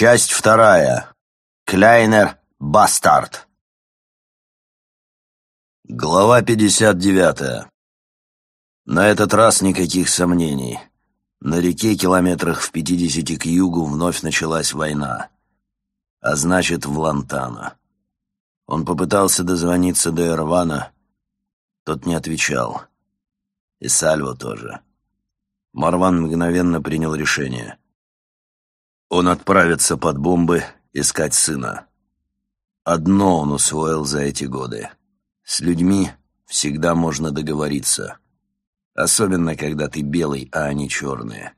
Часть вторая. Кляйнер Бастард. Глава 59. На этот раз никаких сомнений. На реке километрах в пятидесяти к югу вновь началась война. А значит, в Лантана. Он попытался дозвониться до Эрвана. Тот не отвечал. И Сальво тоже. Марван мгновенно принял решение. Он отправится под бомбы искать сына. Одно он усвоил за эти годы. С людьми всегда можно договориться. Особенно, когда ты белый, а они черные.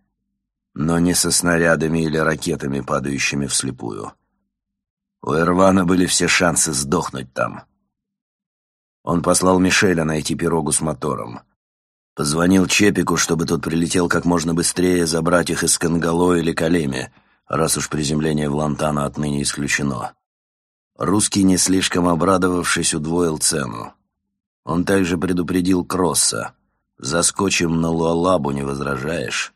Но не со снарядами или ракетами, падающими вслепую. У Эрвана были все шансы сдохнуть там. Он послал Мишеля найти пирогу с мотором. Позвонил Чепику, чтобы тот прилетел как можно быстрее забрать их из Кангало или Калеми, раз уж приземление в Лантана отныне исключено. Русский, не слишком обрадовавшись, удвоил цену. Он также предупредил Кросса. «Заскочим на Луалабу, не возражаешь?»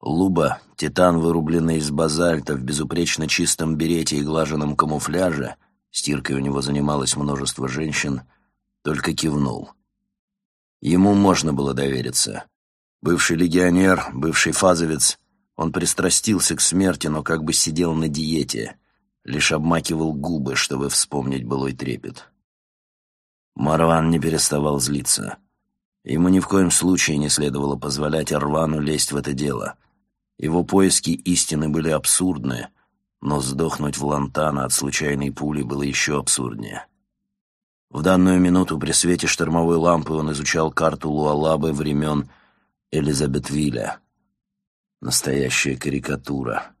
Луба, титан, вырубленный из базальта в безупречно чистом берете и глаженном камуфляже, стиркой у него занималось множество женщин, только кивнул. Ему можно было довериться. Бывший легионер, бывший фазовец — он пристрастился к смерти, но как бы сидел на диете, лишь обмакивал губы, чтобы вспомнить былой трепет. Марван не переставал злиться. Ему ни в коем случае не следовало позволять Арвану лезть в это дело. Его поиски истины были абсурдны, но сдохнуть в Лантана от случайной пули было еще абсурднее. В данную минуту при свете штормовой лампы он изучал карту Луалабы времен Элизабетвилля. Настоящая карикатура.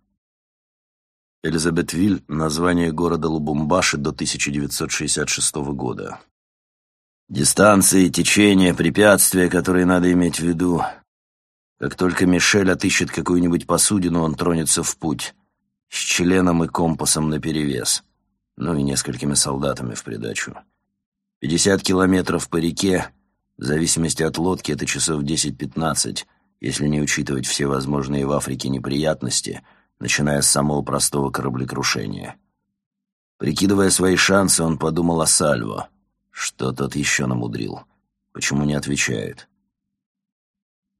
Элизабетвиль — название города Лубумбаши до 1966 года. Дистанции, течения, препятствия, которые надо иметь в виду. Как только Мишель отыщет какую-нибудь посудину, он тронется в путь. С членом и компасом наперевес. Ну и несколькими солдатами в придачу. Пятьдесят километров по реке, в зависимости от лодки, это часов десять-пятнадцать — если не учитывать все возможные в Африке неприятности, начиная с самого простого кораблекрушения. Прикидывая свои шансы, он подумал о Сальво. Что тот еще намудрил? Почему не отвечает?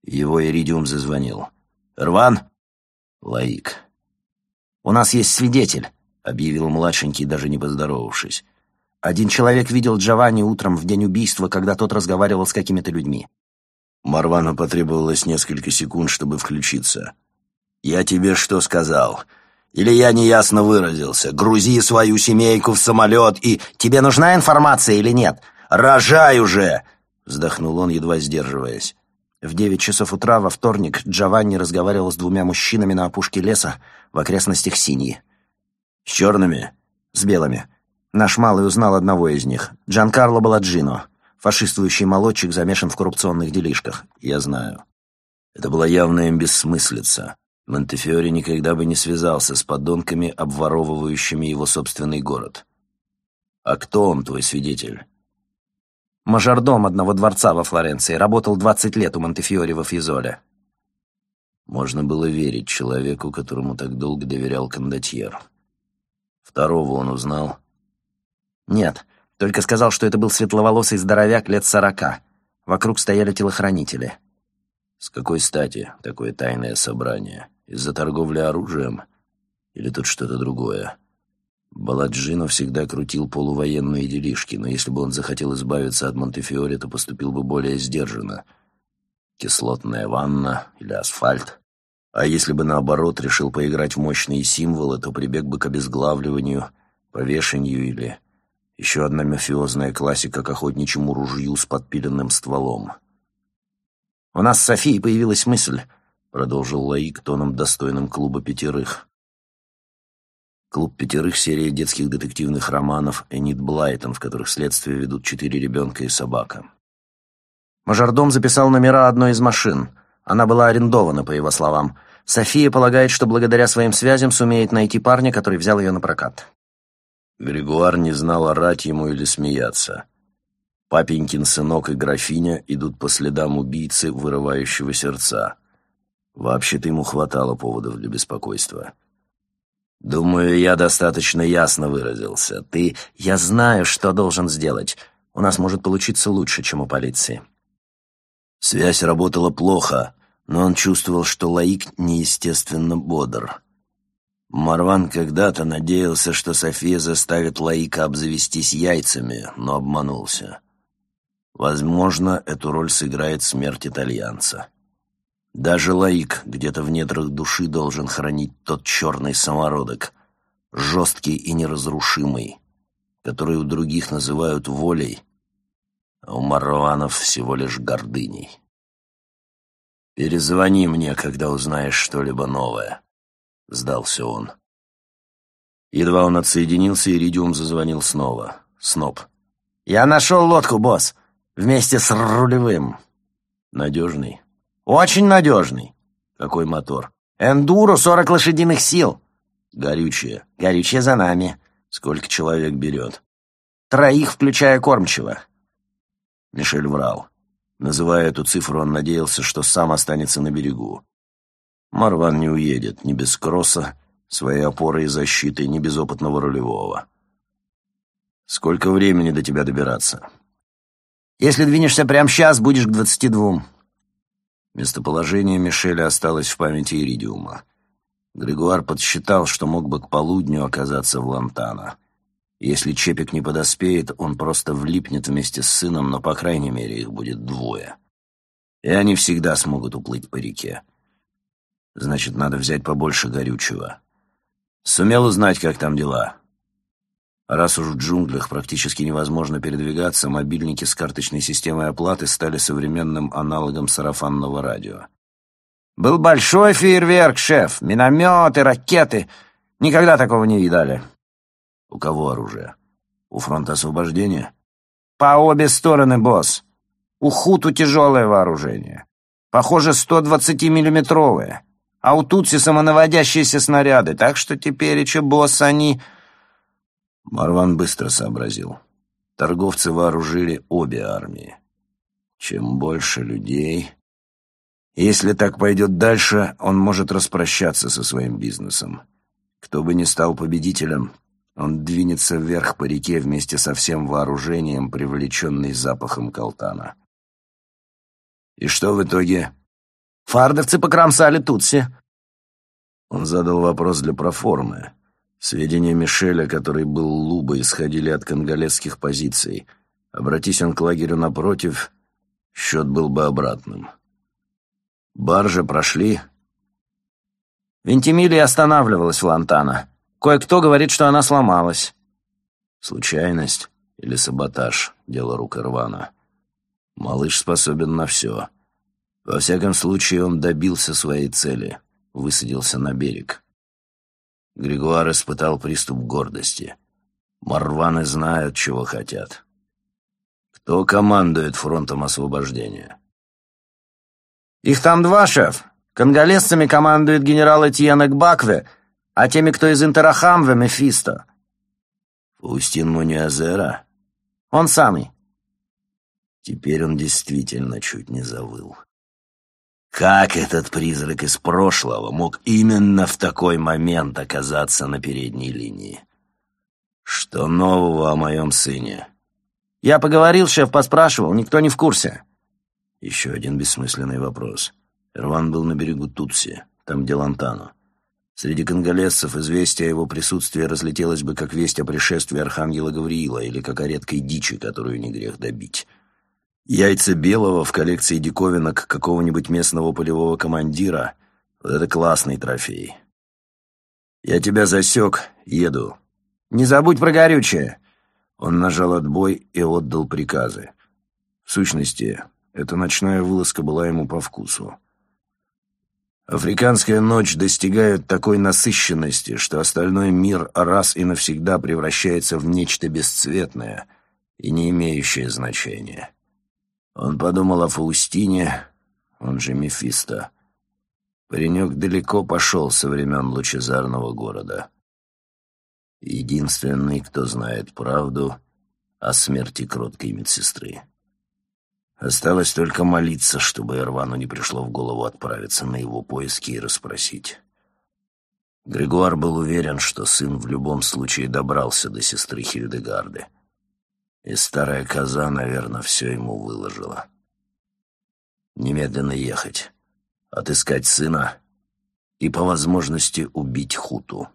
Его Иридиум зазвонил. «Рван?» «Лаик». «У нас есть свидетель», — объявил младшенький, даже не поздоровавшись. «Один человек видел Джованни утром в день убийства, когда тот разговаривал с какими-то людьми. Марвану потребовалось несколько секунд, чтобы включиться. «Я тебе что сказал? Или я неясно выразился? Грузи свою семейку в самолет и... Тебе нужна информация или нет? Рожай уже!» Вздохнул он, едва сдерживаясь. В девять часов утра во вторник Джованни разговаривал с двумя мужчинами на опушке леса в окрестностях Синьи. «С черными?» «С белыми. Наш малый узнал одного из них. Джанкарло Баладжино. Фашистующий молодчик замешан в коррупционных делишках. Я знаю. Это была явная бессмыслица. Монтефиори никогда бы не связался с подонками, обворовывающими его собственный город. А кто он, твой свидетель? Мажордом одного дворца во Флоренции. Работал 20 лет у Монтефиори во Физоле. Можно было верить человеку, которому так долго доверял кондотьер. Второго он узнал? Нет. Только сказал, что это был светловолосый здоровяк лет сорока. Вокруг стояли телохранители. С какой стати такое тайное собрание? Из-за торговли оружием? Или тут что-то другое? Баладжино всегда крутил полувоенные делишки, но если бы он захотел избавиться от Монтефиоре, то поступил бы более сдержанно. Кислотная ванна или асфальт. А если бы, наоборот, решил поиграть в мощные символы, то прибег бы к обезглавливанию, повешению или еще одна мафиозная классика к охотничьему ружью с подпиленным стволом. «У нас с Софией появилась мысль», — продолжил Лаик тоном достойным клуба пятерых. Клуб пятерых — серия детских детективных романов Энит Блайтон, в которых следствие ведут четыре ребенка и собака. Мажордом записал номера одной из машин. Она была арендована, по его словам. София полагает, что благодаря своим связям сумеет найти парня, который взял ее на прокат. Григуар не знал, орать ему или смеяться. Папенькин сынок и графиня идут по следам убийцы, вырывающего сердца. Вообще-то ему хватало поводов для беспокойства. Думаю, я достаточно ясно выразился. Ты... Я знаю, что должен сделать. У нас может получиться лучше, чем у полиции. Связь работала плохо, но он чувствовал, что Лаик неестественно бодр. Марван когда-то надеялся, что София заставит Лаика обзавестись яйцами, но обманулся. Возможно, эту роль сыграет смерть итальянца. Даже Лаик где-то в недрах души должен хранить тот черный самородок, жесткий и неразрушимый, который у других называют волей, а у Марванов всего лишь гордыней. «Перезвони мне, когда узнаешь что-либо новое», — сдался он. Едва он отсоединился, Иридиум зазвонил снова. Сноп. «Я нашел лодку, босс, вместе с рулевым». «Надежный?» Очень надежный. Какой мотор? Эндуро, 40 лошадиных сил. Горючее. Горючее за нами. Сколько человек берет? Троих, включая кормчего. Мишель врал. Называя эту цифру, он надеялся, что сам останется на берегу. Марван не уедет ни без кросса, своей опоры и защиты, ни без опытного рулевого. Сколько времени до тебя добираться? Если двинешься прямо сейчас, будешь к двадцати двум. Местоположение Мишеля осталось в памяти Иридиума. Григуар подсчитал, что мог бы к полудню оказаться в Лантана. Если Чепик не подоспеет, он просто влипнет вместе с сыном, но, по крайней мере, их будет двое. И они всегда смогут уплыть по реке. Значит, надо взять побольше горючего. Сумел узнать, как там дела? Раз уж в джунглях практически невозможно передвигаться, мобильники с карточной системой оплаты стали современным аналогом сарафанного радио. «Был большой фейерверк, шеф! Минометы, ракеты! Никогда такого не видали!» «У кого оружие? У фронта освобождения?» «По обе стороны, босс! У Хуту тяжелое вооружение. Похоже, 120-миллиметровое. А у Тутси самонаводящиеся снаряды, так что теперь еще, босс, они...» Марван быстро сообразил. Торговцы вооружили обе армии. Чем больше людей... Если так пойдет дальше, он может распрощаться со своим бизнесом. Кто бы ни стал победителем, он двинется вверх по реке вместе со всем вооружением, привлеченный запахом колтана. И что в итоге? Фардовцы покромсали Тутси. Он задал вопрос для проформы. Сведения Мишеля, который был Луба, исходили от конголезских позиций. Обратись он к лагерю напротив, счет был бы обратным. Баржи прошли. Вентимилия останавливалась в Лантана. Кое-кто говорит, что она сломалась. Случайность или саботаж — дело рук Ирвана. Малыш способен на все. Во всяком случае, он добился своей цели, высадился на берег. Григуар испытал приступ гордости. Марваны знают, чего хотят. Кто командует фронтом освобождения? Их там два, шеф. Конголезцами командует генерал Этьен Экбакве, а теми, кто из Интерахамве, Мефисто. Фаустин Муниазера? Он самый. Теперь он действительно чуть не завыл. Как этот призрак из прошлого мог именно в такой момент оказаться на передней линии? Что нового о моем сыне? Я поговорил, шеф поспрашивал, никто не в курсе. Еще один бессмысленный вопрос. Ирван был на берегу Тутси, там, где Лантано. Среди конголезцев известие о его присутствии разлетелось бы как весть о пришествии Архангела Гавриила или как о редкой дичи, которую не грех добить. Яйца белого в коллекции диковинок какого-нибудь местного полевого командира — это классный трофей. Я тебя засек, еду. Не забудь про горючее. Он нажал отбой и отдал приказы. В сущности, эта ночная вылазка была ему по вкусу. Африканская ночь достигает такой насыщенности, что остальной мир раз и навсегда превращается в нечто бесцветное и не имеющее значения. Он подумал о Фаустине, он же Мефисто. Паренек далеко пошел со времен лучезарного города. Единственный, кто знает правду о смерти кроткой медсестры. Осталось только молиться, чтобы Эрвану не пришло в голову отправиться на его поиски и расспросить. Григуар был уверен, что сын в любом случае добрался до сестры Хильдегарды. И старая коза, наверное, все ему выложила. Немедленно ехать, отыскать сына и по возможности убить Хуту.